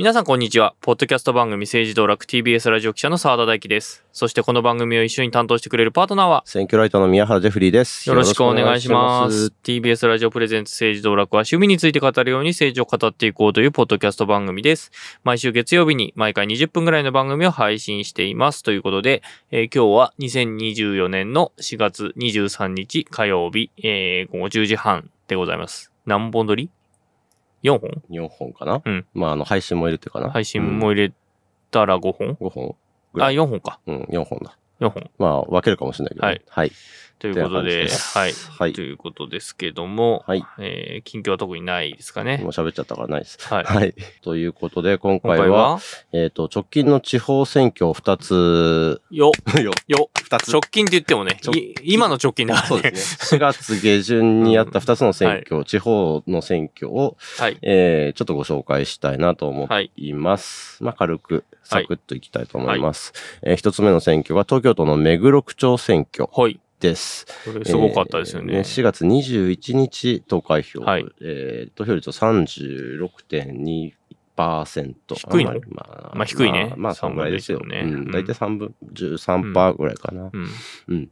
皆さんこんにちは。ポッドキャスト番組政治道楽 TBS ラジオ記者の澤田大樹です。そしてこの番組を一緒に担当してくれるパートナーは、選挙ライターの宮原ジェフリーです。よろしくお願いします。TBS ラジオプレゼンツ政治道楽は趣味について語るように政治を語っていこうというポッドキャスト番組です。毎週月曜日に毎回20分ぐらいの番組を配信しています。ということで、えー今日は2024年の4月23日火曜日、えー午後10時半でございます。何本撮り？?4 本？4本かな？うん。まあ、あの、配信も入れてかな？配信も入れたら5本、5本ぐあ、らい。4本か。うん、4本だ。4本。まあ、分けるかもしれないけどね。はい。はい。ということで、はい。はいということですけども、はい。えー近況は特にないですかね？もう。喋っちゃったからないです。はい。はい。ということで、今今回は、回は、えっ、と、直近の地方選挙2つ、よ、よ、よ、2つ。直近って言ってもね、今の直近だからね。そうですね。4月下旬にやった2つの選挙、地方の選挙を、はい。えー、ちょっとご紹介したいなと思はい。います。まあ、軽く、サクッといきたいと思います。えー一つ目の選挙は東京都の目黒区長選挙はい。です。これすごかったですよね。えー4月21日投開票。はいえー投票率は36.2%。低いの？あまあ、まあ低いねまあ、まあ、そんぐらいですよ。ねうん。大体3分、13%ぐらいかな。うん。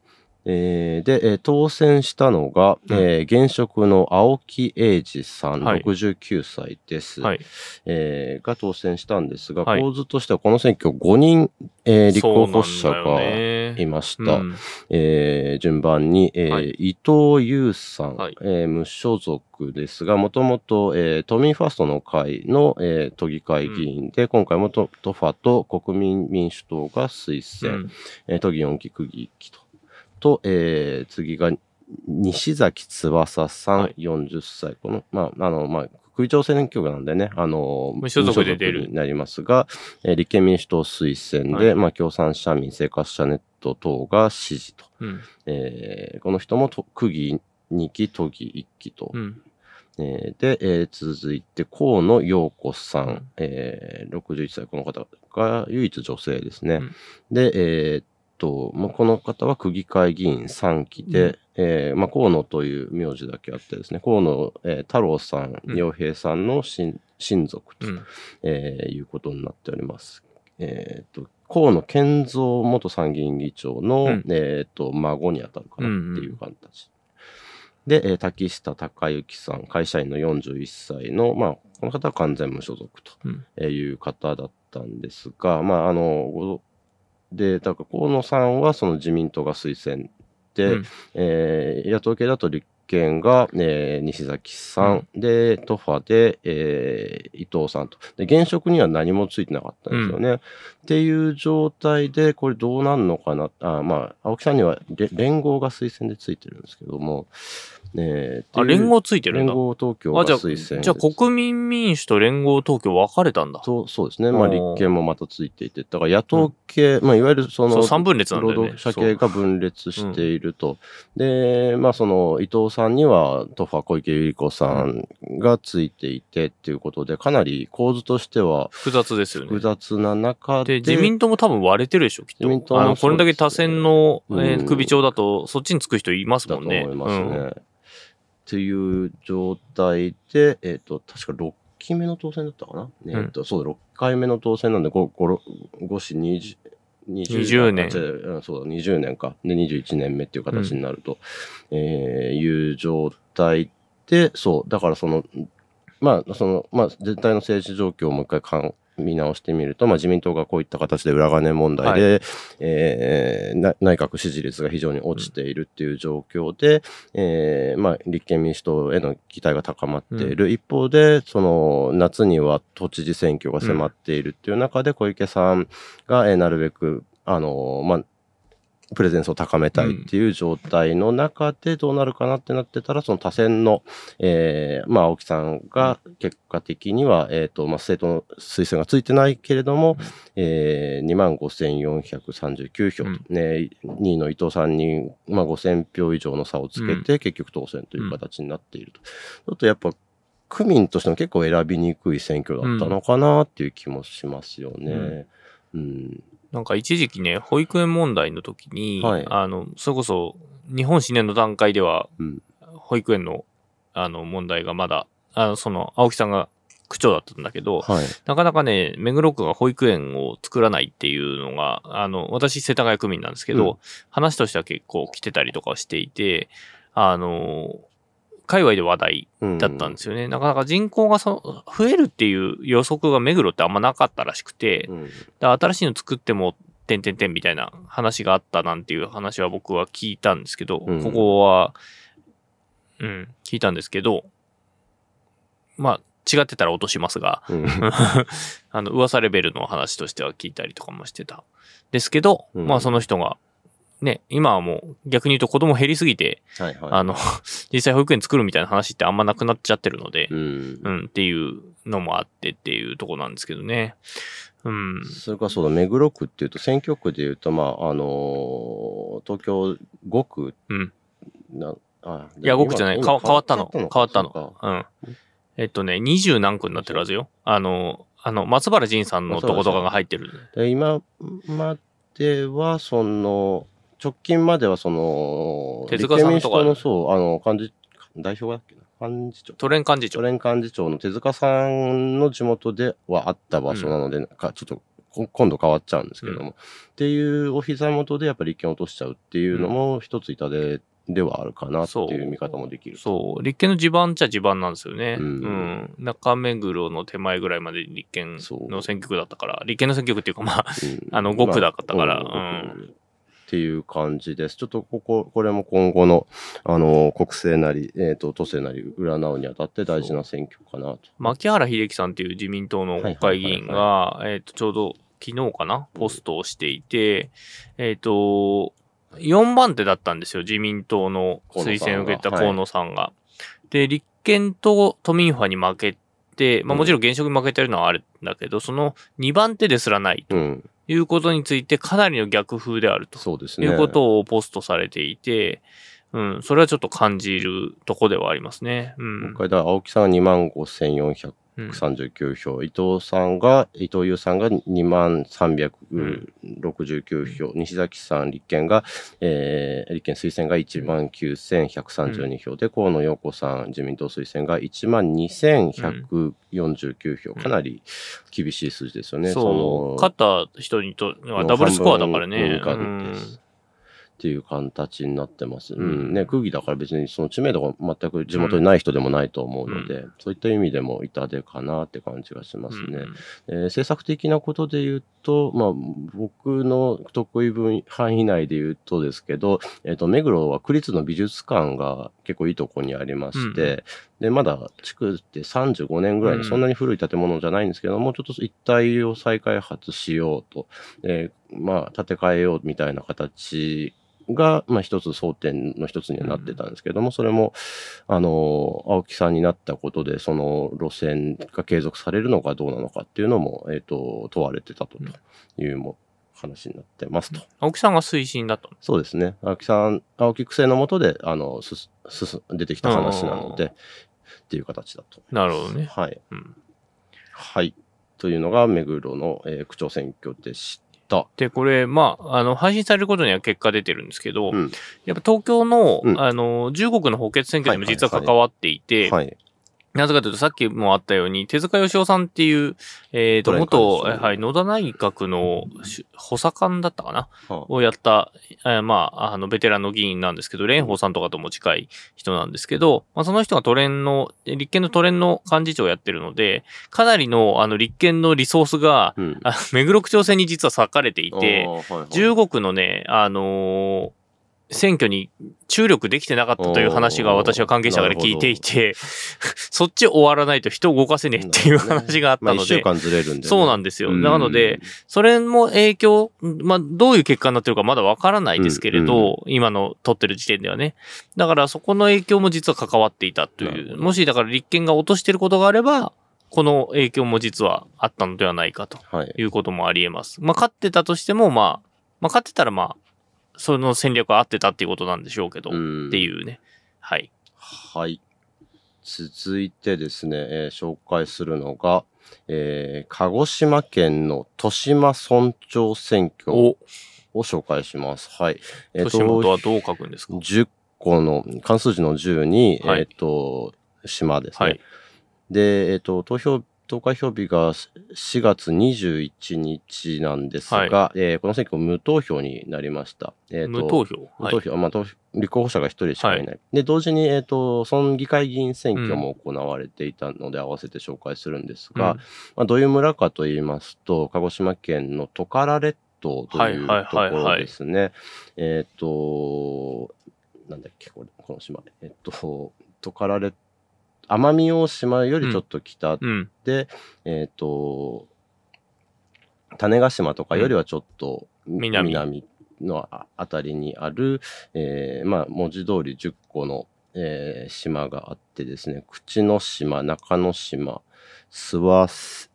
えーで、えー当選したのが、うん。えー現職の青木英二さん、はい。69歳です。はい。えーが当選したんですが、はい。構図としてはこの選挙5人、えー立候補者がねいました。うん。えー順番に、えーはい。伊藤優さん、はい。えー無所属ですが、もともと、えー都民ファーストの会の、えー都議会議員で、今回もトトファと国民民主党が推薦、うん。えー都議4期区議1期と。と、えー次が西崎翼さん、はい40歳。この、まあ、あの、まあ、区議長選挙区なんでね、あの、無所属で出るになりますが、えー立憲民主党推薦で、はいまあ、共産社民生活者ネット等が支持と。うん。えーこの人もと区議2期、都議1期と。うん。えーで、えー続いて、河野陽子さん、うんえー61歳、この方が唯一女性ですね。うんで、えーっと、まあ、この方は区議会議員3期で、うんえーまあ、河野という名字だけあってですね、河野、えー太郎さん、うん洋平さんの親親族と、うん。えーいうことになっております。えーっと、河野健三元参議院議長の、うんえーっと、孫にあたるかなっていう形。で、えー滝下隆之さん、会社員の41歳の、まあ、この方は完全無所属という方だったんですが、まあ、あの、ごで、だから河野さんはその自民党が推薦で、うんえー野党系だと立憲が、えー西崎さん、で、トファで、えー伊藤さんと。で、現職には何もついてなかったんですよね。っていう状態で、これどうなんのかな？あまあ、青木さんにはれ連合が推薦でついてるんですけども、えーあ、う連合ついてるんだ。連合東京があ、じゃあ、推薦じゃあ国民民主と連合東京分かれたんだ。そうそうですね。まあ、立憲もまたついていて、だから野党系、まあ、いわゆるその、そ分裂なんだよね。労働者系が分裂していると。で、まあ、その、伊藤さんには、トファ小池百合子さんがついていてっていうことで、かなり構図としては複雑ですよね複。雑な中で、で、自民党も多分割れてるでしょ、きっと。自民党もあの、これだけ多選の、えー首長だと、そっちにつく人いますもんね。思いますね。うんっていう状態で、えっ、と、確か6期目の当選だったかな、えっ、と、そうだ、6回目の当選なんで、5、5、5子20、20年あ違ううんそうだ、20年か。で、21年目っていう形になると、えーいう状態で、そう、だからその、まあ、その、まあ、全体の政治状況をもう一回かん見直してみると、まあ、自民党がこういった形で裏金問題で、えーな内閣支持率が非常に落ちているっていう状況で、えーまあ、立憲民主党への期待が高まっている、一方で、その、夏には都知事選挙が迫っているっていう中で、小池さんが、えーなるべく、あのまあ、プレゼンスを高めたいっていう状態の中でどうなるかなってなってたら、その多選の、えーまあ、青木さんが結果的には、えっ、と、まあ、政党の推薦がついてないけれども、えー、25,439票と、うんね、2位の伊藤さんに、まあ、5,000票以上の差をつけて、結局当選という形になっていると。ちょっとやっぱ、区民としても結構選びにくい選挙だったのかなっていう気もしますよね。うん。なんか一時期ね、保育園問題の時に、はい。あの、それこそ、日本史年の段階では、うん。保育園の、あの、問題がまだ、あの、その、青木さんが区長だったんだけど、はい。なかなかね、目黒区が保育園を作らないっていうのが、あの、私、世田谷区民なんですけど、うん。話としては結構来てたりとかしていて、あの、界隈で話題うんだったんですよね。なかなか人口がそ増えるっていう予測が目黒ってあんまなかったらしくて、うん。新しいの作っても、てんてんてんみたいな話があったなんていう話は僕は聞いたんですけど、うんここは、うん、聞いたんですけど、まあ、違ってたら落としますが、うん。あの、噂レベルの話としては聞いたりとかもしてた。ですけど、うんまあその人が、ね、今はもう逆に言うと子供減りすぎて、はいはい。あの、実際保育園作るみたいな話ってあんまなくなっちゃってるのでう、ん。うん、っていうのもあってっていうとこなんですけどね。うん。それからそうだ、目黒区っていうと、選挙区でいうと、まあ、あのー東京5区うん。な、あ、いや、5区じゃない。今か変わったの。変変わったのそうん。えっとね、20何区になってるはずよ。あの、あの、松原仁さんのとことかが入ってる。で今までは、その、直近までは、その、手塚さんとか立憲民主党の、そう、あの、幹事、代表だっけな？幹事長。都連幹事長都。連幹事長の手塚さんの地元ではあった場所なので、かちょっとこ今度変わっちゃうんですけども、っていうお膝元でやっぱり立憲を落としちゃうっていうのも一つ痛手ではあるかなっていう見方もできる。そう。立憲の地盤っちゃ地盤なんですよね。ううんん。中目黒の手前ぐらいまで立憲の選挙区だったから、立憲の選挙区っていうかまあ、うんあの5区だったからまあうんっていう感じです。ちょっとここ、これも今後の、あの、国政なり、えっ、と、都政なり占うにあたって大事な選挙かなと。牧原秀樹さんっていう自民党の国会議員が、えっと、ちょうど昨日かな、ポストをしていて、えっと、4番手だったんですよ、自民党の推薦を受けた河野さんが。で、立憲と都民ファに負けて、まあもちろん現職に負けてるのはあるんだけど、その2番手ですらないとうん。いうことについてかなりの逆風であるとそうですね。いうことをポストされていて、うん、それはちょっと感じるとこではありますね。うん今。回だ、青木さんが2万5439うん。票、伊藤さんが、伊藤優さんが2万369票、西崎さん立憲が、えー、立憲推薦が1万9132票。で、河野陽子さん自民党推薦が1万2149票、かなり厳しい数字ですよね。そう、勝のった人にとはダブルスコアだからね。っていう形になってます。ううんん。ね、区議だから別にその知名度が全く地元にない人でもないと思うので、そういった意味でも痛手かなって感じがしますね。えー政策的なことで言うと、まあ、僕の得意分範囲内で言うとですけど、えっ、と、目黒は区立の美術館が結構いいとこにありまして、で、まだ地区って35年ぐらいうんのそんなに古い建物じゃないんですけども、ちょっと一帯を再開発しようと、えーまあ、建て替えようみたいな形が、まあ一つ争点の一つにはなってたんですけども、それも、あの、青木さんになったことで、その路線が継続されるのかどうなのかっていうのも、えっ、と、問われてたというも話になってますと。青木さんが推進だったのそうですね。青木さん、青木区政のもとで、あの、すす、出てきた話なのうんで、っていう形だと。なるほどね。はい。うんはい。というのが、目黒の、えー区長選挙でした。で、これ、まあ、あの、配信されることには結果出てるんですけど、うん。やっぱ東京の、うんあの、15区の補欠選挙にも実は関わっていて、はい。なぜかというと、さっきもあったように、手塚義雄さんっていう、えっ、と、どれ元、はい、野田内閣のし補佐官だったかなはをやった、えーまあ、あの、ベテランの議員なんですけど、蓮舫さんとかとも近い人なんですけど、まあ、その人が都連の、え立憲の都連の幹事長をやってるので、かなりの、あの、立憲のリソースが、うん。あ目黒区長選に実は割かれていて、あーはいはい。15区のね、あのー選挙に注力できてなかったという話が私は関係者から聞いていて、そっち終わらないと人を動かせねえっていう話があったまあ、の一週で、間ずれるんで、ね。そうなんですよ。なのでうん、それも影響、まあ、どういう結果になってるかまだわからないですけれど、今の取ってる時点ではね。だからそこの影響も実は関わっていたという。もしだから立憲が落としてることがあれば、この影響も実はあったのではないかとはい。いうこともあり得ます。まあ、勝ってたとしても、まあ、まあ、勝ってたらまあ、その戦略は合ってたっていうことなんでしょうけど、んっていうね。はい。はい。続いてですね、えー紹介するのが、えー鹿児島県の豊島村長選挙をお、紹介します。はい。え豊島とはどう書くんですか？10個の、関数字の10に、はいえっ、と、島ですね。はい。で、えっ、と、投票投開票日が4月21日なんですが、えーこの選挙無投票になりました。えーと無投票？無投票、まあ、投立候補者が一人しかいない。で、同時に、えっ、と、村議会議員選挙も行われていたので、合わせて紹介するんですが、うんまあ、どういう村かと言いますと、鹿児島県のトカラ列島というはいとこはいはいはいろですね。えっ、と、なんだっけ、これ、この島。えっ、と、トカラ列奄美大島よりちょっと北うん。で、えっ、と、種子島とかよりはちょっと南。のああたりにある、えーまあ、文字通り10個の、えー島があってですね、口之島、中之島、諏訪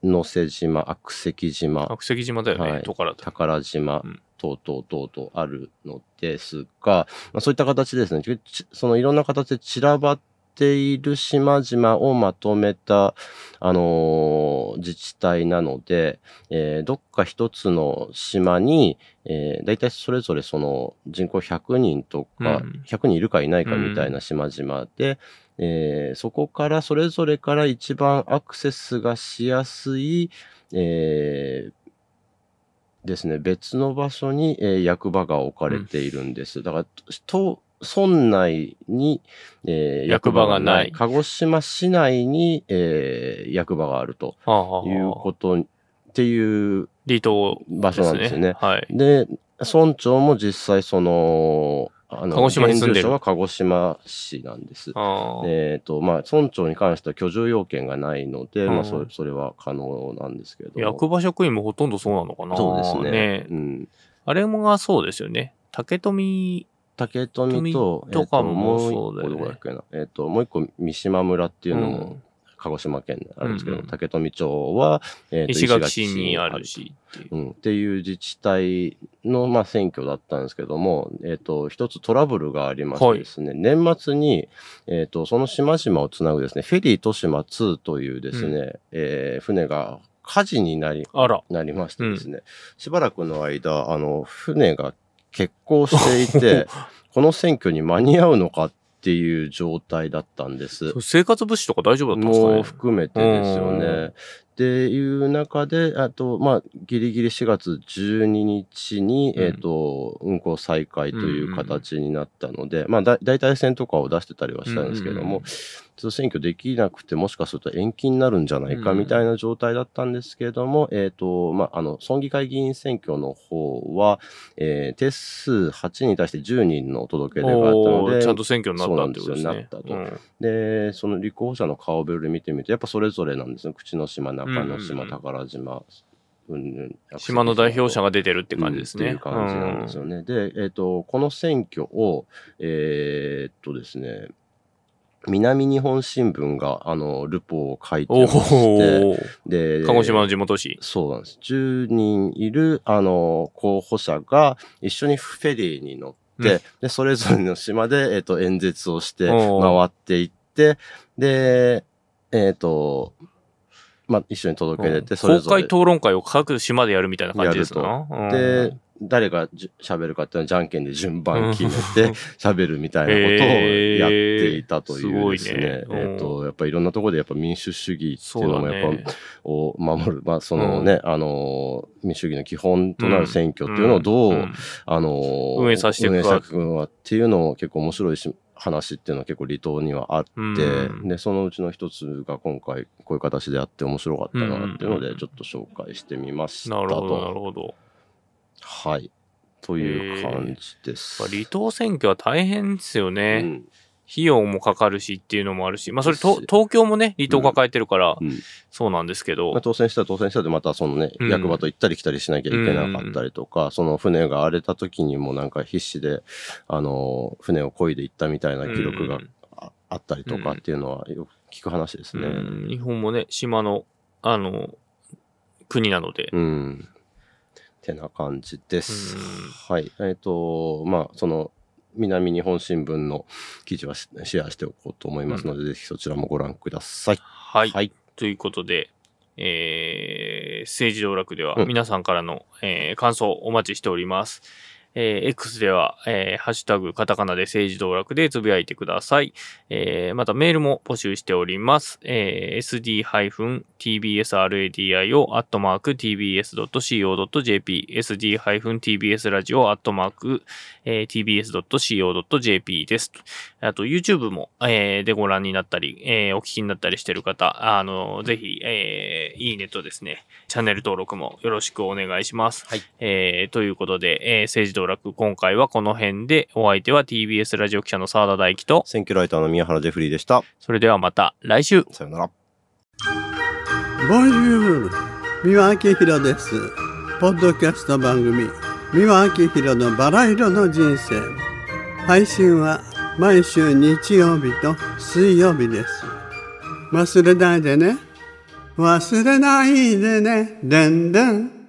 之瀬島、悪石島、悪石島だよね。はい。宝島うん。等々等々あるのですが、まあ、そういった形でですね、ちそのいろんな形で散らばっている島々をまとめた、あのー自治体なので、えーどっか一つの島に、えー、大体それぞれその人口100人とか、うん100人いるかいないかみたいな島々で、えーそこからそれぞれから一番アクセスがしやすい、えーですね、別の場所に、えー役場が置かれているんです。だから、と村内に、えー役場がない鹿児島市内に、えー役場があるということっていう離島場所なんですよね。はい。で、村長も実際その、あの、鹿児島に住んでるは鹿児島市なんです。えっ、と、まあ、村長に関しては居住要件がないので、うんまあそれ、それは可能なんですけれども。役場職員もほとんどそうなのかなそうですね。ねうん。あれもがそうですよね。竹富、竹富と、富とかえーもとそうだよね。えっ、と、もう一個三島村っていうのもうん鹿児島県にあるんですけど、うんうん竹富町は、えーと石垣市にある。しっていう。うん、っていう自治体の、まあ、選挙だったんですけども、えっ、と、一つトラブルがありましてですね、年末に、えっ、と、その島々をつなぐですね、フェリー豊島2というですね、えー船が火事になり。なりましてですね、しばらくの間、あの、船が欠航していて、この選挙に間に合うのかっていう状態だったんです。生活物資とか大丈夫だったんですかね？もう含めてですようん。ね。っていう中で、あと、まあ、ギリギリ4月12日に、うん。えっ、と、運行再開という形になったので、まあ、だ大体戦とかを出してたりはしたんですけども、うんちょっと選挙できなくて、もしかすると延期になるんじゃないかうんみたいな状態だったんですけれども、えっ、と、まあ、あの、村議会議員選挙の方は、えー定数8人に対して10人の届け出があったので、ちゃんと選挙になったってことですね。そうなんですようんで、その立候補者の顔ぶれ見てみると、やっぱそれぞれなんですね。口之島、中之島、うんうんうん宝島、うんうん島の代表者が出てるって感じですね。うんっていう感じなんですよね。で、えっ、と、この選挙を、えーっとですね、南日本新聞が、あの、ルポを書いておまして、で、鹿児島の地元紙。そうなんです。10人いる、あの、候補者が一緒にフェリーに乗って、うん。で、それぞれの島で、えっ、と、演説をして回っていって、で、えっ、と、まあ、一緒に届け出て、それ公ぞれ。開討論会を各島でやるみたいな感じですかうん。で、誰がじ喋るかっていうのはじゃんけんで順番決めて喋るみたいなことをやっていたというですね。へーね。えっ、と、やっぱりいろんなところでやっぱ民主主義っていうのもやっぱ、ね。を守る、まあ、そのね、あの、民主主義の基本となる選挙っていうのをどう、ん。あの、運営させていくか。っていうのも結構面白いし、話っていうのは結構離島にはあって、うん。で、そのうちの一つが今回こういう形でやって面白かったなっていうので、うん。ちょっと紹介してみましたと。なるほど、なるほど。はい。という感じです。離島選挙は大変ですよね。うん。費用もかかるしっていうのもあるし、まあそれと東京もね、離島抱えてるから、うん。そうなんですけど、まあ、当選したら当選したでまたそのね、うん。役場と行ったり来たりしなきゃいけなかったりとか、その船が荒れた時にもなんか必死で、あの、船を漕いで行ったみたいな記録がうんああったりとかっていうのはよく聞く話ですね。うん。日本もね、島の、あの、国なので、うん。てな感じです。うんはい。えっ、と、まあ、その、南日本新聞の記事はシシェアしておこうと思いますので、ぜひそちらもご覧ください。はい。はい。ということで、えー、政治道楽ではうん皆さんからの、えー感想お待ちしております。えー X では、えーハッシュタグ、カタカナで政治道楽でつぶやいてください。えーまたメールも募集しております。えー sd-tbsradio アットマーク tbs.co.jp sd-tbs ラジオアットマーク、えー tbs.co.jp です。あと YouTube も、えーでご覧になったり、えーお聞きになったりしている方、あのぜひ、えーいいねとですね、チャンネル登録もよろしくお願いします。はいえーということで、えー政治道楽、今回はこの辺で、お相手は TBS ラジオ記者の澤田大樹と、選挙ライターの宮原ジェフリーでした。それではまた来週。さよなら。ボンジュール三輪明宏ですポッドキャスト番組三輪明宏のバラ色の人生配信は毎週日曜日と水曜日です忘れないでね忘れないでねでんでん